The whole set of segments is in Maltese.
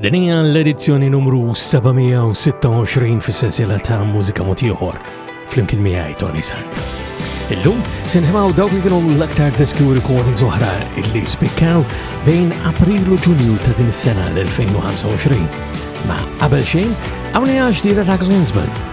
Din hija l-edizzjoni numru 726 fis-sensiela ta' mużika mod ieħor flimkien miegħi Tony San. Illum se nisimgħu dawk li kienu l-aktar diski u recordings oħra illi spikkaw bejn April u Ġunju ta' din is-sena l-2025. Ma qabel xejn, hawn hija ġdida ta' Klinsman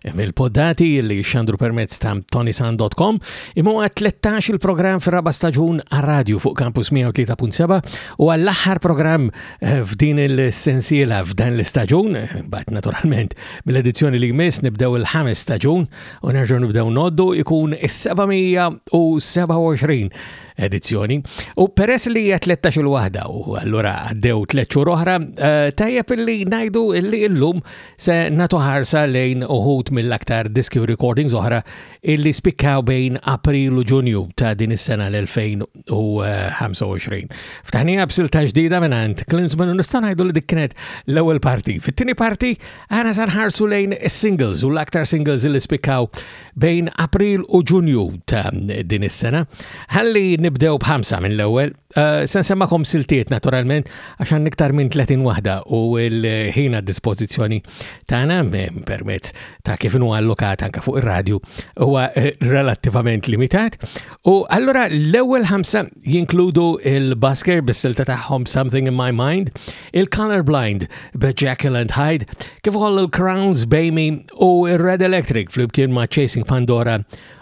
Hemm il-poddati li xandru permezz ta' tonisan dot com imma għat 13 il-programm fir-raba' staġun għar-radju fuq Campus 103.7 u għall-aħħar programm eh, f'din il-sensiela f'dan l-istaġun, eh, bat naturalment mill-edizzjoni li jmiss nibdew il-ħames staġun u nerġgħu nibdew noddu ikun is-727 edizzjoni. U peress li hija 13 il-waħda u allura għaddew tliet xhur oħra, eh, tajjeb li ngħidu li llum Se nagħtu ħarsa lejn uħud mill-aktar diski u recordings oħra illi spikkaw bejn April u Ġunju ta' din is-sena l-2025. Ftaħnija b'silta ġdida minn għand Klinsman u nista' ngħidu li dik kienet l-ewwel parti. Fit-tieni parti aħna se nħarsu lejn is-singles u l-aktar singles illi spikkaw bejn April u Ġunju ta' din is-sena. Ħalli nibdew b'ħamsa minn l-ewwel Eh, se nsemmakom siltiet naturalment għax għan iktar minn 30 waħda u l-ħina dispożizzjoni tagħna permezz ta' kif inhu allokat anke fuq ir-radju huwa eh, relattivament limitat. U allura l-ewwel ħamsa jinkludu il-Basker bis-silta tagħhom Something in My Mind, il-Color Blind be Jekyll and Hyde, kif ukoll il-Crowns Bamy u r-Red Electric flimkien ma' Chasing Pandora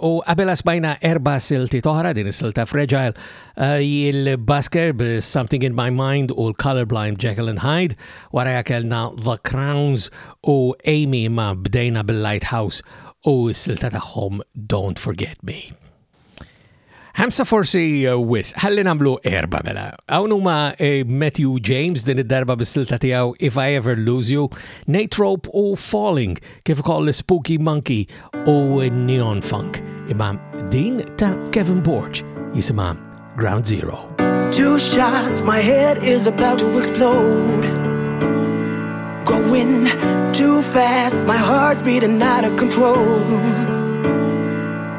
U qabela smajna erba silti toħra din is-silta Fragile, eh, il-Basker b-Something in My Mind u l-Colorblind Jekyll and Hyde, wara kellna The Crowns u Amy ma bdejna bil-Lighthouse u s-silta tagħhom Don't Forget Me. Ħamsa forsi eh, wis, ħalli namlu erba mela. Hawn huma eh, Matthew James din id-darba bis-silta tiegħu If I Ever Lose You, Nate Rope u Falling, kif ukoll Spooky Monkey u Neon Funk. Imma din ta' Kevin Borg jisimha Ground Zero. Two shots, my head is about to explode. Going too fast, my heart's beating out of control.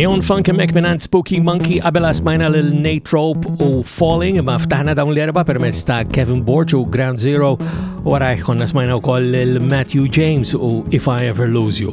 Neon Funk emmek minant Spooky Monkey qabel asmajna l-Natrope u Falling ma ftaħna dawn l-erba permezz ta' Kevin Borch u Ground Zero u għarajħ konna smajna u koll l matthew James u If I Ever Lose You.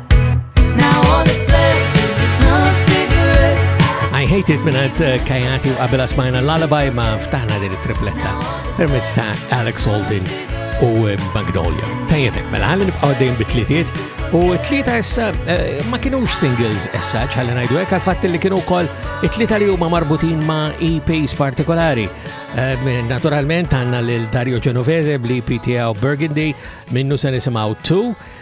I Hate It minnat uh, Kajati u qabela smajna l-Lullaby ma ftaħna din it-tripletta permezz ta' Alex Holden u uh, Magnolia. Tajjetek, mela għalli nibqaw dejjem bitlitiet u t-tlieta issa uh, ma kienux singles issa ċalli najdu hekk għal-fatt li kienu wkoll it-tlieta li huma marbutin ma' EPs partikolari. Um, naturalment għandna lil Dario Genovese bl-EP tiegħu Burgundy minnu se nisimgħu 2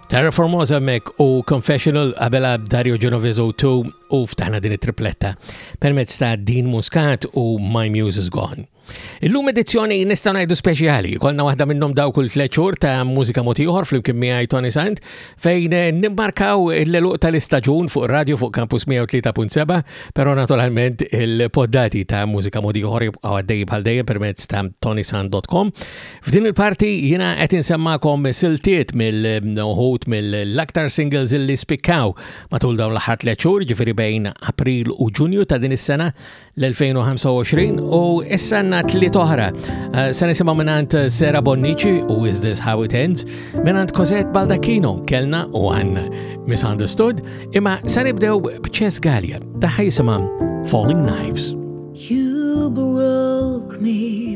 Terra Formosa hemmhekk u Confessional qabela Dario Genovese 2 u ftaħna din it-tripletta permezz ta' Dean Muscat u My Muse is Gone. Illum edizzjoni nistgħu ngħidu speċjali, konna waħda minnhom dawk kull tliet xhur ta' mużika mod ieħor flimkien miegħi Tony Sant fejn eh, nimmarkaw l-eluq tal-istaġun fuq radio fuq Campus 103.7, però naturalment il-poddati ta' mużika mod ieħor għaddej bħal dejjem permezz ta' tonysant.com. F'din il-parti jina qed insemmakom siltiet mill-uħut mill-aktar singles li spikkaw matul dawn l-aħħar tliet xhur, ġifieri bejn April u Ġunju ta' din is-sena l-2025 u issa għandna tliet oħra. Eh, se nisimgħu mingħand Sera Bonnici u Is This How It Ends, mingħand Cosette Baldacchino kellna u għandna Misunderstood, imma se nibdew b'Ċes Gallia ta' ħajsimha Falling Knives. You broke me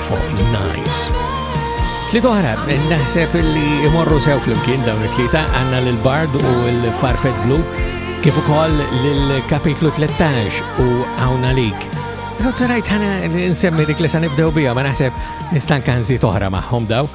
Tliet oħra, naħseb li imorru sew flimkien dawn it-tlieta għandna l bard u l-Farfet Blue kif ukoll l-kapitlu 13 u hawn għalik. Għozzarajt ħana nsemmi dik li sa nibdew bija, ma naħseb nistanka nżid oħra maħħom daw.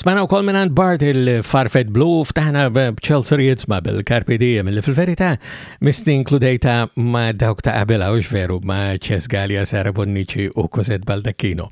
Smajna wkoll mingħand Bart il-Farfet Blu ftaħna b'Chelsea Jitsma bil-Karpi Diem li fil-verità misni inkludejta ma' dawk ta' qabela u veru ma' Ches Gallia, Sara Bonnici u Koset Baldacchino.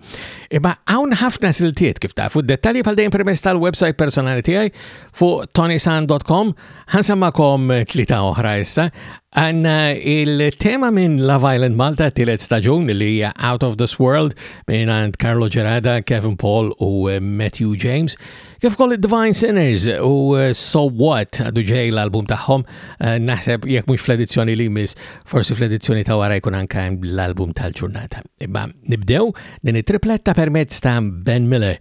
Iba hawn ħafna siltiet kif tafu dettalji bħal dejjem permezz tal-website personali tiegħi fuq tonisan.com Ħansamakom tlita oħra issa, għanna il-tema minn Love Island Malta tilet staġun li hija Out of this World minn għand Carlo Gerada, Kevin Paul u eh, Matthew James. Kif koll Divine Sinners u eh, So What għadu ġej l-album tagħhom, eh, naħseb jekk mhux fl-edizzjoni li jmiss, forsi fl-edizzjoni ta' wara jkun anke l-album tal-ġurnata. Imma nibdew din it-tripletta permezz ta' Ben Miller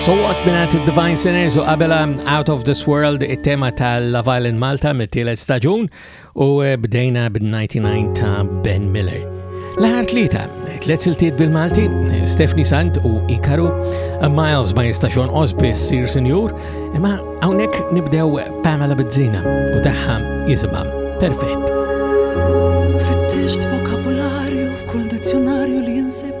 Sowat minat il-Divine Sinners u qabela Out of this World it-tema tal-Love Island Malta mit-tielet staġun u eh, bdejna bil-99 ta' Ben Miller. L-ħar tlieta, tliet siltiet bil-Malti, Stephanie Sant u Ikaru, Miles ma jistaxon osbis sir senjur, imma hawnhekk nibdew Pamela Bizzina u tagħha jisimha Perfett. Fittixt vokabularju f'kull dizzjonarju li jinsebt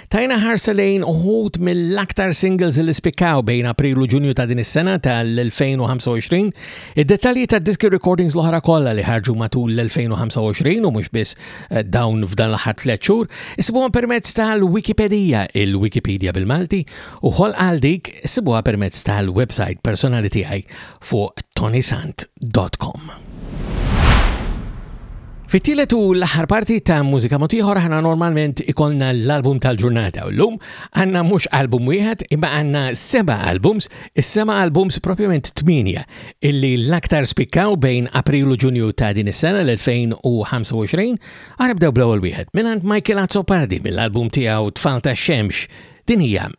Tajna ħarsa lejn uħut mill-aktar singles li spikkaw bejn April u Ġunju ta' din is-sena tal-2025. Id-dettalji ta' diski recordings l-oħra kollha li ħarġu matul l-2025 u mhux biss eh, dawn f'dan l-aħħar tliet xhur, isibuhom permezz tal-Wikipedija, il-Wikipedia bil-Malti, u ħol għal dik isibuha permezz tal-website personali tiegħi fuq tonisant.com. Fit-tielet u l-aħħar parti ta' mużika motiħor ħana normalment ikolna l-album tal-ġurnata u l-lum għanna mux album wieħed imma għanna seba albums, is-seba albums propjament tminja illi l-aktar spikkaw bejn April u Ġunju ta' din is-sena l-2025 għaribdew bl-ewwel wieħed minn Michael Azzopardi mill-album tiegħu Tfal ta' Xemx din hija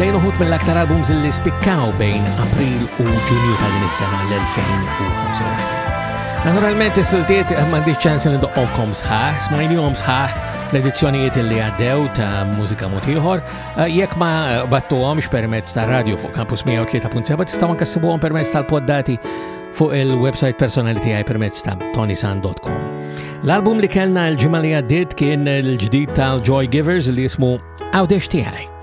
Lejn uħut mill-aktar albums li spikkaw bejn April u Ġunju ta' din is-sena l-2025. Naturalment is-siltiet m'għandix ċans li doqqhom sħaħ, smajnihom sħaħ fl-edizzjonijiet li għaddew ta' mużika mod ieħor, eh, jekk ma battuhomx permezz ta' radio fuq Campus 103.7 tistgħu anke ssibuhom permezz tal-poddati fuq il-website personali tiegħi permezz ta' tonisan.com. L-album li kellna l-ġimgħa li għaddiet kien il-ġdid tal-Joy Givers li jismu Għawdex tiegħi.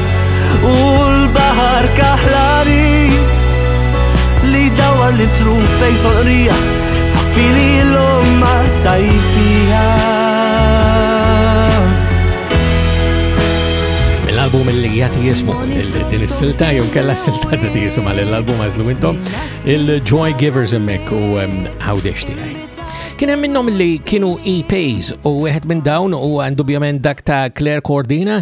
U l-bahar kaħlani Li dawar li truf fej soqrija Ta' fili l-omma sajfija l-album li jgħati jismu din is-silta jew kella s-silta li jismu l-album għazlu intom il-Joy Givers emmek u Għawdex um, tiegħi. Kien hemm minnhom li kienu EPs u wieħed minn dawn huwa indubjament dak ta' Claire Cordina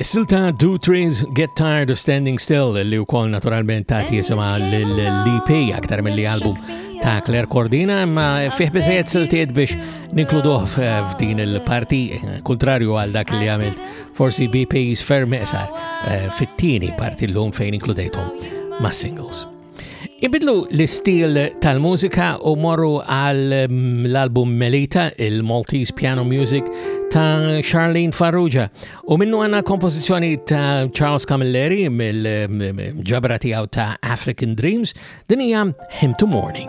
Is-sil ta' Do Trees Get Tired of Standing Still li u wkoll naturalment ta' jisimha l-LP aktar mill-li album ta' Claire Cordina imma fih biżejjed siltiet biex ninkluduh f'din il-parti kontrarju għal dak li għamilt forsi BP's ferm eqsar eh, fit-tieni parti l-lum fejn inkludejthom ma' singles. Ibidlu l-istil tal-mużika u morru għal mm, l-album Melita, il-Maltese Piano Music ta' Charlene Farrugia. U minnu għanna kompożizzjoni ta' Charles Camilleri mill-ġabra mm, tiegħu ta' African Dreams, din hija Him to Morning.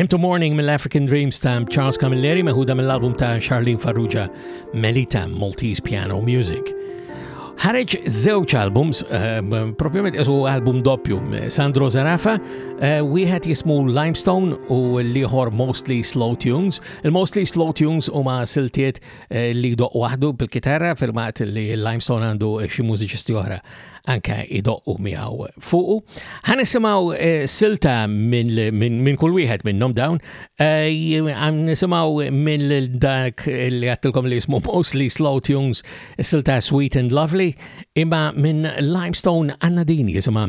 Him to Morning mill-African Dreams ta' Charles Camilleri meħuda mill-album ta' Charlene Farrugia Melita Maltese Piano Music. Ħareġ żewġ albums, eh, propjament eżu album doppju, Sandro Zarafa, eh, wieħed jismu Limestone u l-ieħor Mostly Slow Tunes, Il-Mostly Slow Tunes huma siltiet eh, li jdoq waħdu bil-kitarra firmat li l-Limestone għandu eh, xi mużiċisti oħra anke jdoqqu miegħu fuqu. Ħa nisimgħu eh, silta minn kull wieħed minnhom dawn, għan nisimgħu minn dak li għattilkom li jismu Mostly Slow Tunes, silta Sweet and Lovely, imma minn Limestone għanna din jisimha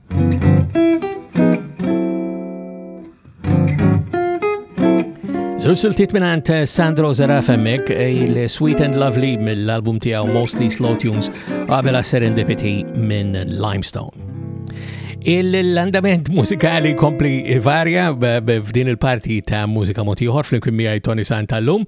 Żewġ siltiet minn għand eh, Sandro Zaraf hemmhekk eh, il-Sweet and Lovely mill-album tiegħu Mostly Slow Tunes qabel Serendipity minn Limestone. Il-andament mużikali kompli varja f'din il-parti ta' mużika motiħor fl-imkien miegħi Tony Santallum.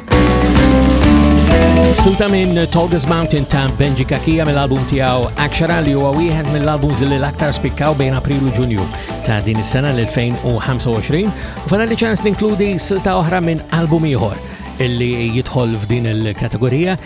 Silta minn Tallest Mountain ta' Benji Kakija mill-album tiegħu Akxara li huwa wieħed mill-albums li l-aktar spikkaw bejn April u Ġunju ta' din is-sena l-2025 u fana li ċans ninkludi silta oħra minn album ieħor illi jidħol f'din il-kategorija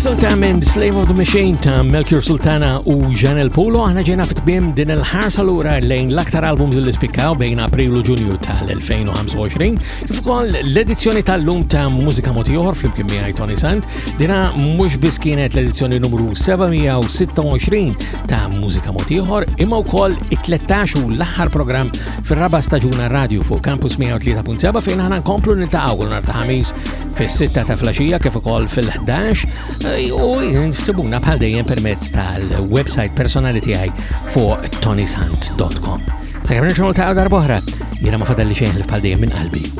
Is-silta minn Slave of the Machine ta' Melchior Sultana u Janel Pulo aħna ġena fit-tmiem din il-ħarsa lura lejn l-aktar albums li spikkaw bejn April u Ġunju tal-2025 kif ukoll l-edizzjoni tal-lum ta' Mużika Moti Oħor flimkien miegħi Tony Sant dina mhux biss kienet l-edizzjoni numru 726 ta' Mużika Moti Oħor imma wkoll it-13 u l-aħħar programm fir-raba' staġuna radju fuq Campus 103.7 fejn aħna nkomplu niltaqgħu kull nhar ta' ħamis fis-sitta ta' flaxija kif ukoll fil-11 eh, u nsibuna bħal dejjem permezz tal-website personali tiegħi fuq tonisant.com. Sa kemm nixħol ta' darbohra, jiena ma fadalli xejn li bħal dejjem minn qalbi.